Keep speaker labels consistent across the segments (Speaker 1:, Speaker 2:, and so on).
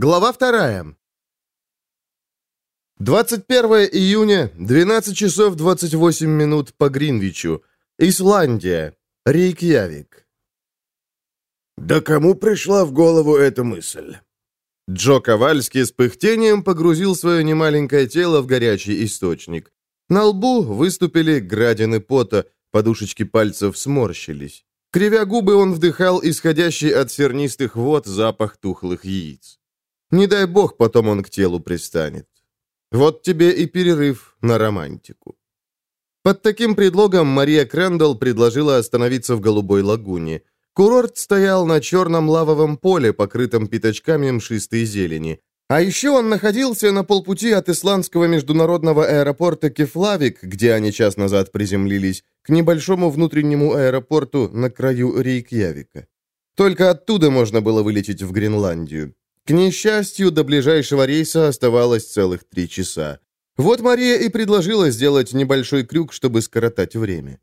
Speaker 1: Глава вторая. 21 июня, 12 часов 28 минут по Гринвичу. Исландия. Рейкьявик.
Speaker 2: «Да кому пришла в голову эта мысль?»
Speaker 1: Джо Ковальский с пыхтением погрузил свое немаленькое тело в горячий источник. На лбу выступили градины пота, подушечки пальцев сморщились. Кривя губы, он вдыхал исходящий от сернистых вод запах тухлых яиц. Не дай бог, потом он к телу пристанет. Вот тебе и перерыв на романтику. Под таким предлогом Мария Крэндалл предложила остановиться в Голубой лагуне. Курорт стоял на черном лавовом поле, покрытом пятачками мшистой зелени. А еще он находился на полпути от исландского международного аэропорта Кефлавик, где они час назад приземлились, к небольшому внутреннему аэропорту на краю Рейкьявика. Только оттуда можно было вылететь в Гренландию. К несчастью, до ближайшего рейса оставалось целых три часа. Вот Мария и предложила сделать небольшой крюк, чтобы скоротать время.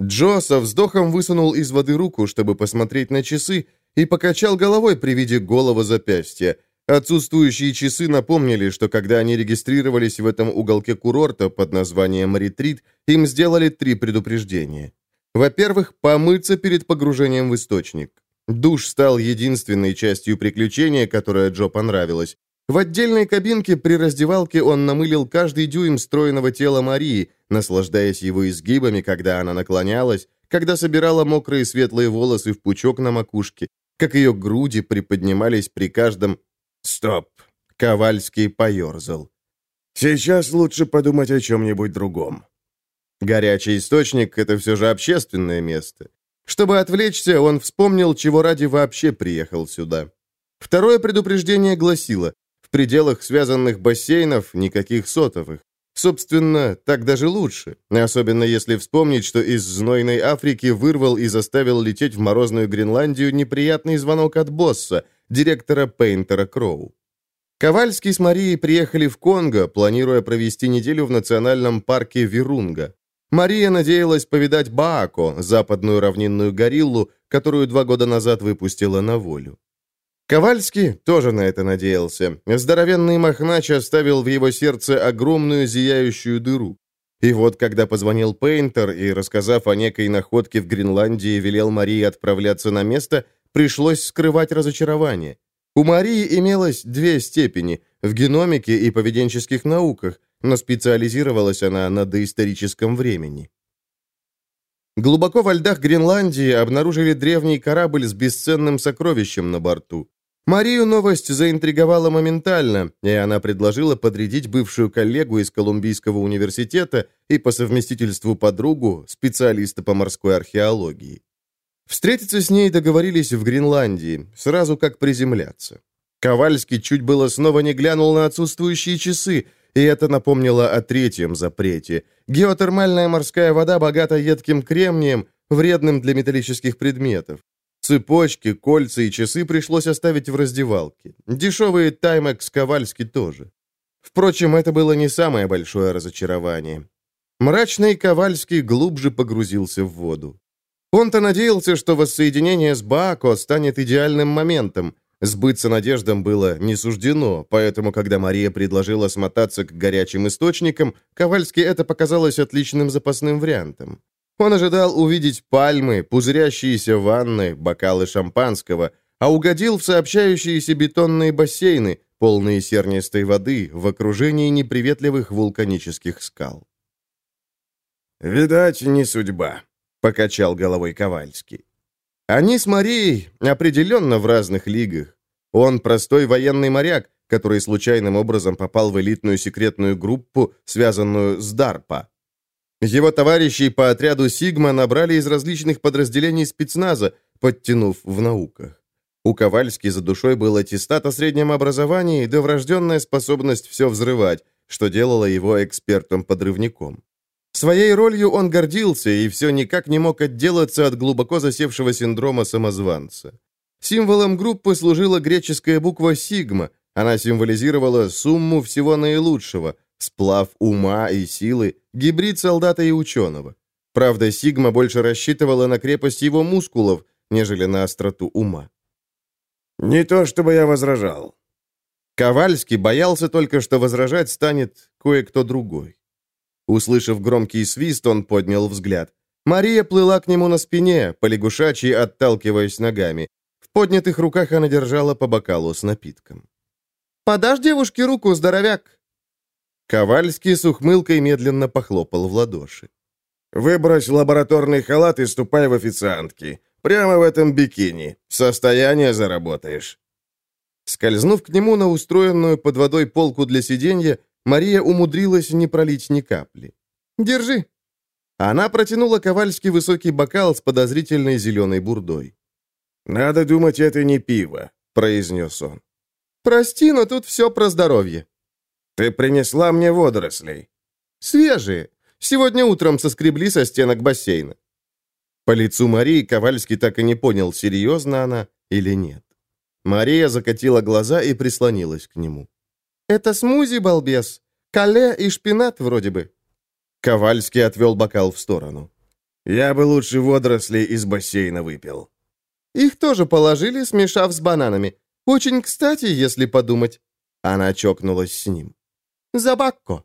Speaker 1: Джо со вздохом высунул из воды руку, чтобы посмотреть на часы, и покачал головой при виде голого запястья. Отсутствующие часы напомнили, что когда они регистрировались в этом уголке курорта под названием «Ретрит», им сделали три предупреждения. Во-первых, помыться перед погружением в источник. Душ стал единственной частью приключения, которая Джо понравилась. В отдельной кабинке при раздевалке он намылил каждый дюйм стройного тела Марии, наслаждаясь его изгибами, когда она наклонялась, когда собирала мокрые светлые волосы в пучок на макушке, как ее груди приподнимались при каждом... Стоп! Ковальский поерзал.
Speaker 2: Сейчас лучше подумать о чем-нибудь другом.
Speaker 1: Горячий источник — это все же общественное место. Чтобы отвлечься, он вспомнил, чего ради вообще приехал сюда. Второе предупреждение гласило, в пределах связанных бассейнов никаких сотовых. Собственно, так даже лучше, особенно если вспомнить, что из знойной Африки вырвал и заставил лететь в морозную Гренландию неприятный звонок от босса, директора Пейнтера Кроу. Ковальский с Марией приехали в Конго, планируя провести неделю в национальном парке Вирунга. Мария надеялась повидать Баако, западную равнинную гориллу, которую два года назад выпустила на волю. Ковальский тоже на это надеялся. Здоровенный Махнач оставил в его сердце огромную зияющую дыру. И вот, когда позвонил Пейнтер и, рассказав о некой находке в Гренландии, велел Марии отправляться на место, пришлось скрывать разочарование. У Марии имелось две степени – в геномике и поведенческих науках, но специализировалась она на доисторическом времени. Глубоко во льдах Гренландии обнаружили древний корабль с бесценным сокровищем на борту. Марию новость заинтриговала моментально, и она предложила подрядить бывшую коллегу из Колумбийского университета и по совместительству подругу, специалиста по морской археологии. Встретиться с ней договорились в Гренландии, сразу как приземляться. Ковальский чуть было снова не глянул на отсутствующие часы, и это напомнило о третьем запрете. Геотермальная морская вода богата едким кремнием, вредным для металлических предметов. Цепочки, кольца и часы пришлось оставить в раздевалке. Дешевые таймекс Ковальски тоже. Впрочем, это было не самое большое разочарование. Мрачный Ковальский глубже погрузился в воду. Он-то надеялся, что воссоединение с Баако станет идеальным моментом, Сбыться надеждам было не суждено, поэтому, когда Мария предложила смотаться к горячим источникам, Ковальски это показалось отличным запасным вариантом. Он ожидал увидеть пальмы, пузырящиеся ванны, бокалы шампанского, а угодил в сообщающиеся бетонные бассейны, полные сернистой воды, в окружении неприветливых вулканических скал.
Speaker 2: «Видать, не судьба», — покачал головой Ковальский.
Speaker 1: Они с Марией определенно в разных лигах. Он простой военный моряк, который случайным образом попал в элитную секретную группу, связанную с DARPA. Его товарищи по отряду «Сигма» набрали из различных подразделений спецназа, подтянув в науках. У Ковальски за душой был аттестат о среднем образовании да врожденная способность все взрывать, что делало его экспертом-подрывником. Своей ролью он гордился и все никак не мог отделаться от глубоко засевшего синдрома самозванца. Символом группы служила греческая буква «сигма». Она символизировала сумму всего наилучшего, сплав ума и силы, гибрид солдата и ученого. Правда, Сигма больше рассчитывала на крепость его мускулов, нежели на остроту ума.
Speaker 2: «Не то чтобы я возражал».
Speaker 1: Ковальский боялся только, что возражать станет кое-кто другой. Услышав громкий свист, он поднял взгляд. Мария плыла к нему на спине, полягушачьи отталкиваясь ногами. В поднятых руках она держала по бокалу с напитком. «Подашь девушке руку, здоровяк?» Ковальский с ухмылкой медленно похлопал в ладоши.
Speaker 2: «Выбрось лабораторный халат и ступай в официантки. Прямо в этом бикини. Состояние заработаешь».
Speaker 1: Скользнув к нему на устроенную под водой полку для сиденья, Мария умудрилась не пролить ни капли. «Держи». Она протянула Ковальски высокий бокал с подозрительной зеленой бурдой.
Speaker 2: «Надо думать, это не пиво», — произнес он.
Speaker 1: «Прости, но тут все про здоровье».
Speaker 2: «Ты принесла мне водорослей».
Speaker 1: «Свежие. Сегодня утром соскребли со стенок бассейна». По лицу Марии Ковальский так и не понял, серьезно она или нет. Мария закатила глаза и прислонилась к нему. «Это смузи, балбес. Кале и шпинат вроде бы». Ковальский отвел бокал в сторону.
Speaker 2: «Я бы лучше водорослей из бассейна выпил».
Speaker 1: «Их тоже положили, смешав с бананами. Очень кстати, если подумать». Она чокнулась с ним. «Забакко».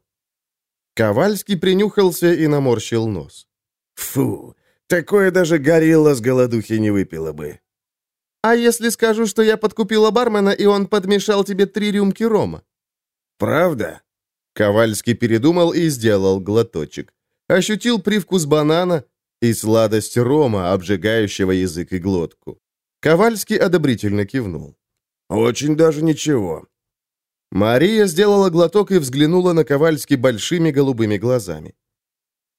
Speaker 1: Ковальский принюхался и наморщил нос.
Speaker 2: «Фу, такое даже горилла с голодухи не выпила бы».
Speaker 1: «А если скажу, что я подкупила бармена, и он подмешал тебе три рюмки рома?»
Speaker 2: «Правда?»
Speaker 1: Ковальский передумал и сделал глоточек. Ощутил привкус банана и сладость рома, обжигающего язык и глотку. Ковальский одобрительно кивнул.
Speaker 2: «Очень даже ничего».
Speaker 1: Мария сделала глоток и взглянула на Ковальский большими голубыми глазами.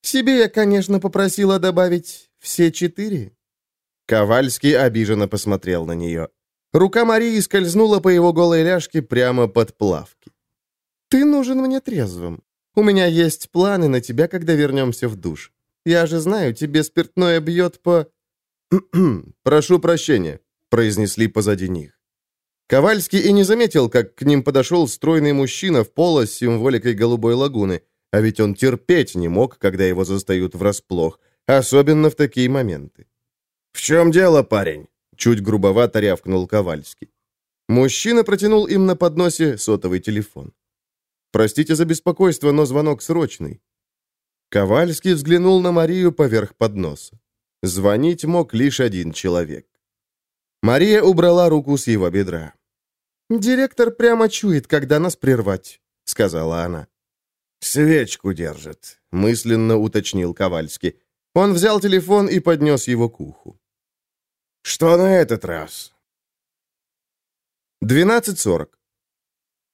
Speaker 1: «Себе я, конечно, попросила добавить все четыре». Ковальский обиженно посмотрел на нее. Рука Марии скользнула по его голой ляжке прямо под плавки. «Ты нужен мне трезвым. У меня есть планы на тебя, когда вернемся в душ. Я же знаю, тебе спиртное бьет по...» «Прошу прощения», — произнесли позади них. Ковальский и не заметил, как к ним подошел стройный мужчина в поло с символикой голубой лагуны, а ведь он терпеть не мог, когда его застают врасплох, особенно в такие моменты.
Speaker 2: «В чем дело, парень?»
Speaker 1: — чуть грубовато рявкнул Ковальский. Мужчина протянул им на подносе сотовый телефон. Простите за беспокойство, но звонок срочный». Ковальский взглянул на Марию поверх подноса. Звонить мог лишь один человек. Мария убрала руку с его бедра. «Директор прямо чует, когда нас прервать», — сказала она.
Speaker 2: «Свечку держит», —
Speaker 1: мысленно уточнил Ковальский. Он взял телефон и поднес его к уху.
Speaker 2: «Что на этот раз?»
Speaker 1: 12.40.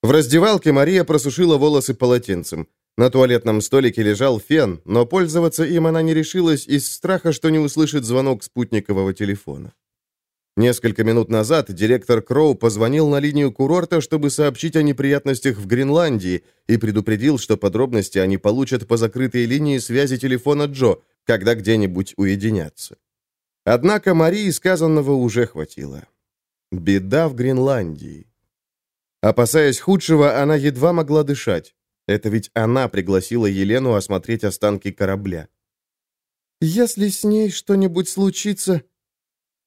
Speaker 1: В раздевалке Мария просушила волосы полотенцем. На туалетном столике лежал фен, но пользоваться им она не решилась из страха, что не услышит звонок спутникового телефона. Несколько минут назад директор Кроу позвонил на линию курорта, чтобы сообщить о неприятностях в Гренландии и предупредил, что подробности они получат по закрытой линии связи телефона Джо, когда где-нибудь уединятся. Однако Марии сказанного уже хватило. Беда в Гренландии. Опасаясь худшего, она едва могла дышать. Это ведь она пригласила Елену осмотреть останки корабля. «Если с ней что-нибудь случится...»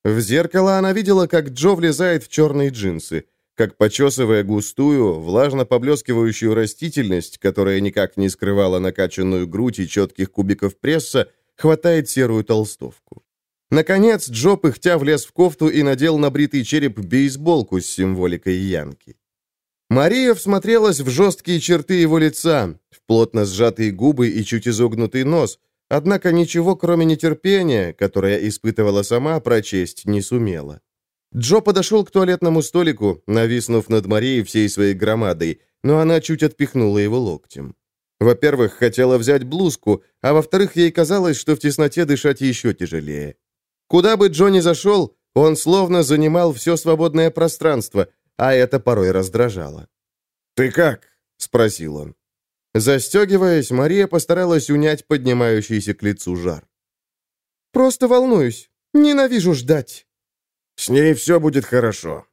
Speaker 1: В зеркало она видела, как Джо влезает в черные джинсы, как, почесывая густую, влажно поблескивающую растительность, которая никак не скрывала накачанную грудь и четких кубиков пресса, хватает серую толстовку. Наконец, Джо пыхтя влез в кофту и надел на бритый череп бейсболку с символикой Янки. Мария всмотрелась в жесткие черты его лица, в плотно сжатые губы и чуть изогнутый нос, однако ничего, кроме нетерпения, которое испытывала сама, прочесть не сумела. Джо подошел к туалетному столику, нависнув над Марией всей своей громадой, но она чуть отпихнула его локтем. Во-первых, хотела взять блузку, а во-вторых, ей казалось, что в тесноте дышать еще тяжелее. Куда бы Джо ни зашел, он словно занимал все свободное пространство, а это порой раздражало.
Speaker 2: «Ты как?»
Speaker 1: — спросил он. Застегиваясь, Мария постаралась унять поднимающийся к лицу жар. «Просто волнуюсь. Ненавижу ждать».
Speaker 2: «С ней все будет хорошо».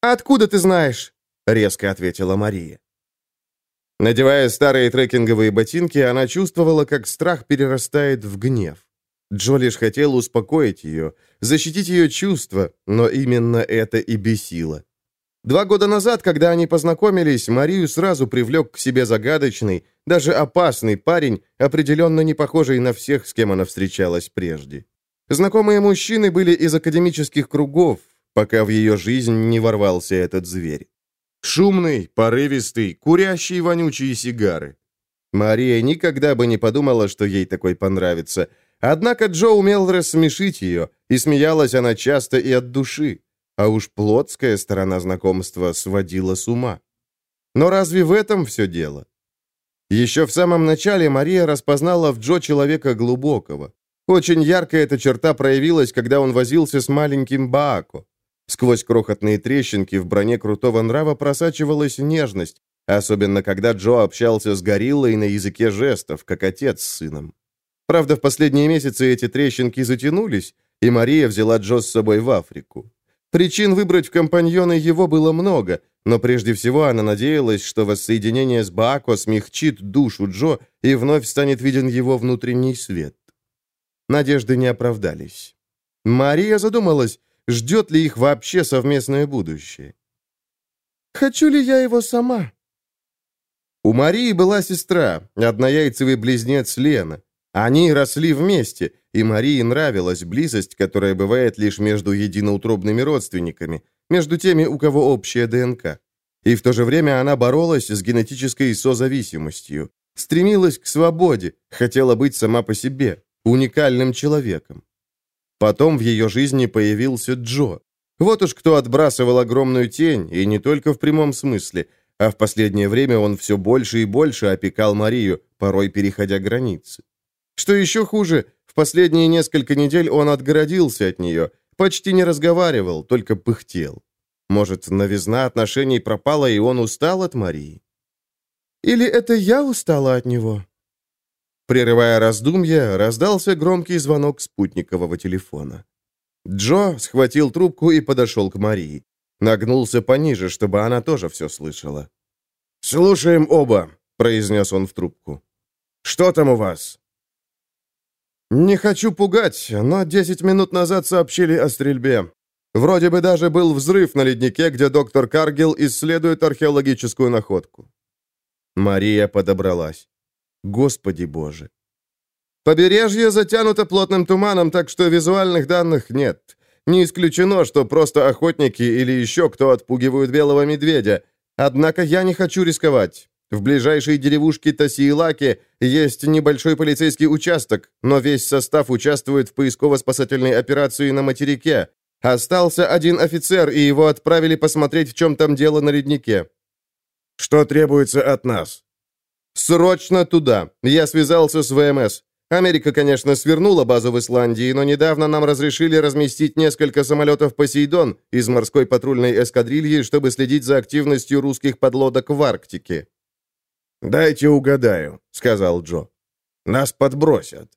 Speaker 1: «Откуда ты знаешь?» — резко ответила Мария. Надевая старые трекинговые ботинки, она чувствовала, как страх перерастает в гнев. Джо лишь хотел успокоить ее, защитить ее чувства, но именно это и бесило. Два года назад, когда они познакомились, Марию сразу привлек к себе загадочный, даже опасный парень, определенно не похожий на всех, с кем она встречалась прежде. Знакомые мужчины были из академических кругов, пока в ее жизнь не ворвался этот зверь. Шумный, порывистый, курящий вонючие сигары. Мария никогда бы не подумала, что ей такой понравится. Однако Джо умел рассмешить ее, и смеялась она часто и от души. А уж плотская сторона знакомства сводила с ума. Но разве в этом все дело? Еще в самом начале Мария распознала в Джо человека глубокого. Очень ярко эта черта проявилась, когда он возился с маленьким Баако. Сквозь крохотные трещинки в броне крутого нрава просачивалась нежность, особенно когда Джо общался с гориллой на языке жестов, как отец с сыном. Правда, в последние месяцы эти трещинки затянулись, и Мария взяла Джо с собой в Африку. Причин выбрать в компаньоны его было много, но прежде всего она надеялась, что воссоединение с Баако смягчит душу Джо и вновь станет виден его внутренний свет. Надежды не оправдались. Мария задумалась, ждет ли их вообще совместное будущее. «Хочу ли я его сама?» У Марии была сестра, однояйцевый близнец Лена. Они росли вместе, и Марии нравилась близость, которая бывает лишь между единоутробными родственниками, между теми, у кого общая ДНК. И в то же время она боролась с генетической созависимостью, стремилась к свободе, хотела быть сама по себе, уникальным человеком. Потом в ее жизни появился Джо. Вот уж кто отбрасывал огромную тень, и не только в прямом смысле, а в последнее время он все больше и больше опекал Марию, порой переходя границы. Что еще хуже, в последние несколько недель он отгородился от нее, почти не разговаривал, только пыхтел. Может, новизна отношений пропала, и он устал от Марии? Или это я устала от него? Прерывая раздумья, раздался громкий звонок спутникового телефона. Джо схватил трубку и подошел к Марии. Нагнулся пониже, чтобы она тоже все слышала.
Speaker 2: «Слушаем оба», — произнес он в трубку. «Что там у вас?»
Speaker 1: «Не хочу пугать, но 10 минут назад сообщили о стрельбе. Вроде бы даже был взрыв на леднике, где доктор Каргил исследует археологическую находку». Мария подобралась. «Господи Боже!» «Побережье затянуто плотным туманом, так что визуальных данных нет. Не исключено, что просто охотники или еще кто отпугивают белого медведя. Однако я не хочу рисковать. В ближайшей деревушке Тасиилаке есть небольшой полицейский участок, но весь состав участвует в поисково-спасательной операции на материке. Остался один офицер, и его отправили посмотреть, в чем там дело на леднике.
Speaker 2: Что требуется от нас?
Speaker 1: Срочно туда. Я связался с ВМС. Америка, конечно, свернула базу в Исландии, но недавно нам разрешили разместить несколько самолетов «Посейдон» из морской патрульной эскадрильи, чтобы следить за активностью русских подлодок в Арктике.
Speaker 2: «Дайте угадаю», — сказал Джо. «Нас подбросят».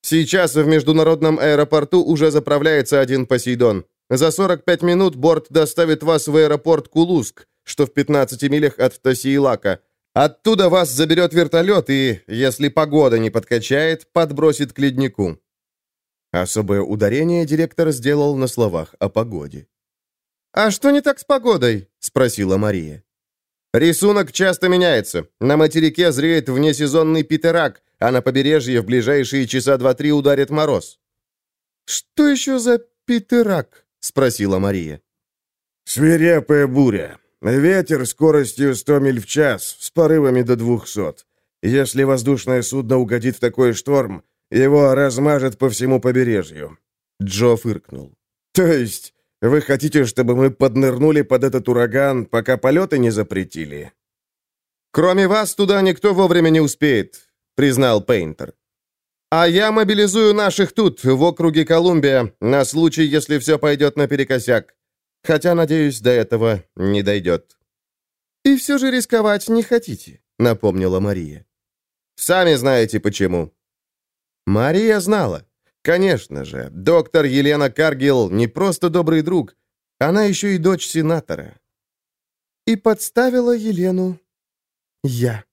Speaker 1: «Сейчас в международном аэропорту уже заправляется один «Посейдон». За 45 минут борт доставит вас в аэропорт Кулуск, что в 15 милях от Тосиилака. Оттуда вас заберет вертолет и, если погода не подкачает, подбросит к леднику». Особое ударение директор сделал на словах о погоде. «А что не так с погодой?» — спросила Мария. Рисунок часто меняется. На материке зреет внесезонный питерак, а на побережье в ближайшие часа два-три ударит мороз. «Что еще за питерак?» — спросила Мария.
Speaker 2: «Свирепая буря. Ветер скоростью 100 миль в час, с порывами до 200. Если воздушное судно угодит в такой шторм, его размажет по всему побережью».
Speaker 1: Джо фыркнул.
Speaker 2: «То есть вы хотите, чтобы мы поднырнули под этот ураган, пока полеты не запретили?»
Speaker 1: «Кроме вас туда никто вовремя не успеет», — признал Пейнтер. «А я мобилизую наших тут, в округе Колумбия, на случай, если все пойдет наперекосяк. Хотя, надеюсь, до этого не дойдет». «И все же рисковать не хотите», — напомнила Мария. «Сами знаете, почему». Мария знала. Конечно же, доктор Елена Каргил не просто добрый друг, она еще и дочь сенатора. И подставила Елену я.